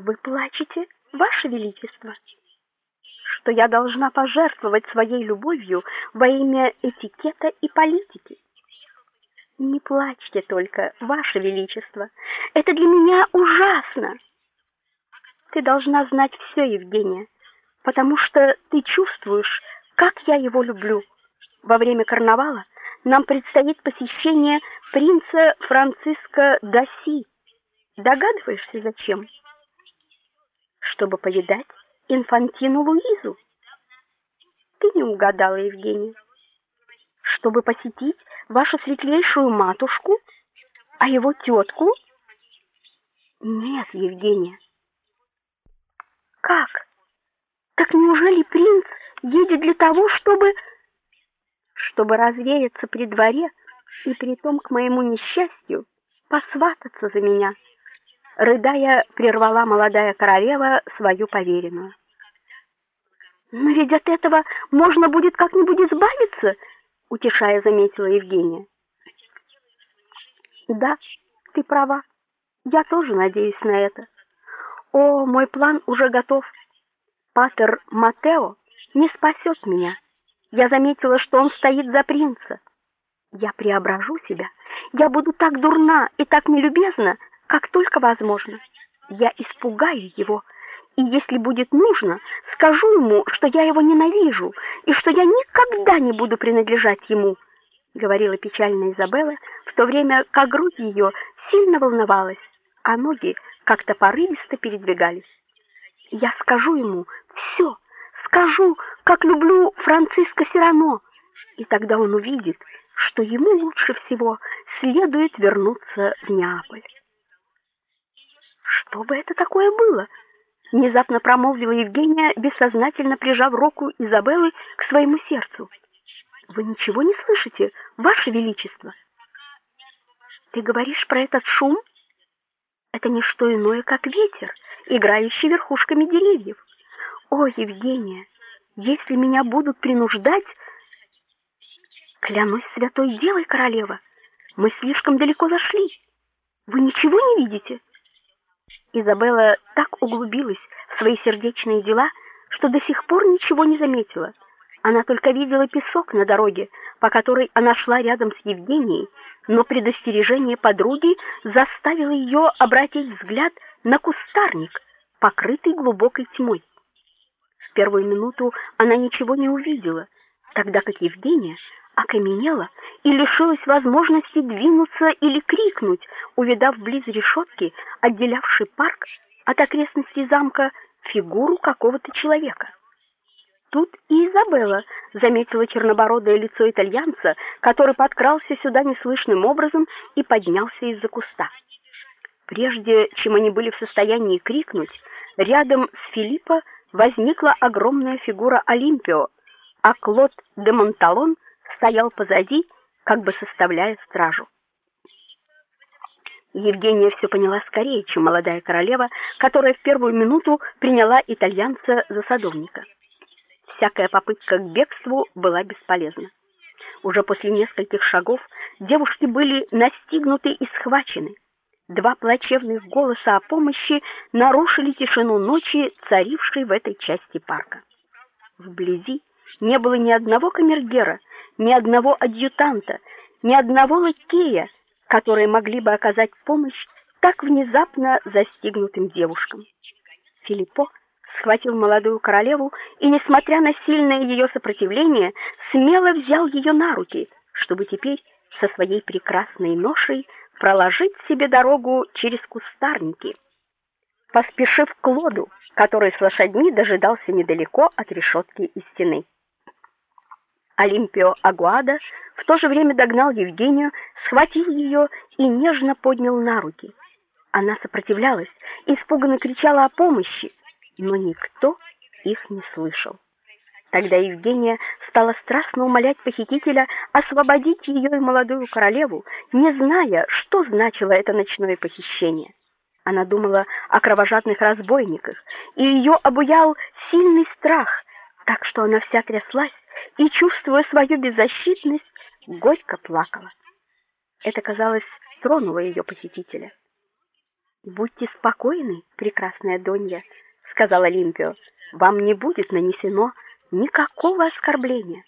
Вы плачете, ваше величество? Что я должна пожертвовать своей любовью во имя этикета и политики? Не плачьте только, ваше величество. Это для меня ужасно. Ты должна знать все, Евгения, потому что ты чувствуешь, как я его люблю. Во время карнавала нам предстоит посещение принца Франциска Даси. Догадываешься, зачем? Чтобы повидать инфантину Луизу. Ты не угадала, Евгения. Чтобы посетить вашу светлейшую матушку, а его тетку? Нет, Евгения. Как? Так неужели принц едет для того, чтобы чтобы развеяться при дворе и при том к моему несчастью посвататься за меня? Рыдая, прервала молодая королева свою поверенную. Но ведь от этого можно будет как-нибудь избавиться, утешая заметила Евгения. Да, ты права. Я тоже надеюсь на это. О, мой план уже готов. Патер Матео не спасет меня. Я заметила, что он стоит за принца. Я преображу себя. Я буду так дурна и так нелюбезна, как только возможно. Я испугаю его, и если будет нужно, скажу ему, что я его ненавижу и что я никогда не буду принадлежать ему, говорила печальная Изабелла, в то время как грудь ее сильно волновалась, а ноги как-то порывисто передвигались. Я скажу ему все, скажу, как люблю Франциска Сирано, и тогда он увидит, что ему лучше всего следует вернуться в Неаполь. Что бы это такое было? внезапно промолвила Евгения, бессознательно прижав руку Изабеллы к своему сердцу. Вы ничего не слышите, ваше величество? Ты говоришь про этот шум? Это не что иное, как ветер, играющий верхушками деревьев. О, Евгения, если меня будут принуждать, клянусь святой девой королева, мы слишком далеко зашли. Вы ничего не видите? Изабелла так углубилась в свои сердечные дела, что до сих пор ничего не заметила. Она только видела песок на дороге, по которой она шла рядом с Евгенией, но предостережение подруги заставило ее обратить взгляд на кустарник, покрытый глубокой тьмой. В первую минуту она ничего не увидела, тогда как Евгения окаменела и лишилась возможности двинуться или крикнуть, увидав близ решетки, отделявшей парк от окрестностей замка, фигуру какого-то человека. Тут и Изабелла заметила чернобородое лицо итальянца, который подкрался сюда неслышным образом и поднялся из-за куста. Прежде чем они были в состоянии крикнуть, рядом с Филиппо возникла огромная фигура Олимпио, а Клод де Монталон стоял позади, как бы составляя стражу. Евгения все поняла скорее, чем молодая королева, которая в первую минуту приняла итальянца за садовника. Всякая попытка к бегству была бесполезна. Уже после нескольких шагов девушки были настигнуты и схвачены. Два плачевных голоса о помощи нарушили тишину ночи, царившей в этой части парка. Вблизи не было ни одного камергера, ни одного адъютанта, ни одного лакея, которые могли бы оказать помощь так внезапно застигнутым девушкам. Филиппо схватил молодую королеву и, несмотря на сильное ее сопротивление, смело взял ее на руки, чтобы теперь со своей прекрасной ношей проложить себе дорогу через кустарники. Поспешив к Лоду, который с лошадьми дожидался недалеко от решетки и стены. Олимпио Агуада в то же время догнал Евгению, схватил ее и нежно поднял на руки. Она сопротивлялась, испуганно кричала о помощи, но никто их не слышал. Тогда Евгения стала страстно умолять похитителя освободить ее и молодую королеву, не зная, что значило это ночное похищение. Она думала о кровожадных разбойниках, и ее обуял сильный страх, так что она вся тряслась и, чувствуя свою беззащитность, горько плакала. Это, казалось, тронуло ее посетителя. Будьте спокойны, прекрасная Донья, сказала Лимпио. Вам не будет нанесено никакого оскорбления.